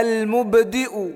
المبدئ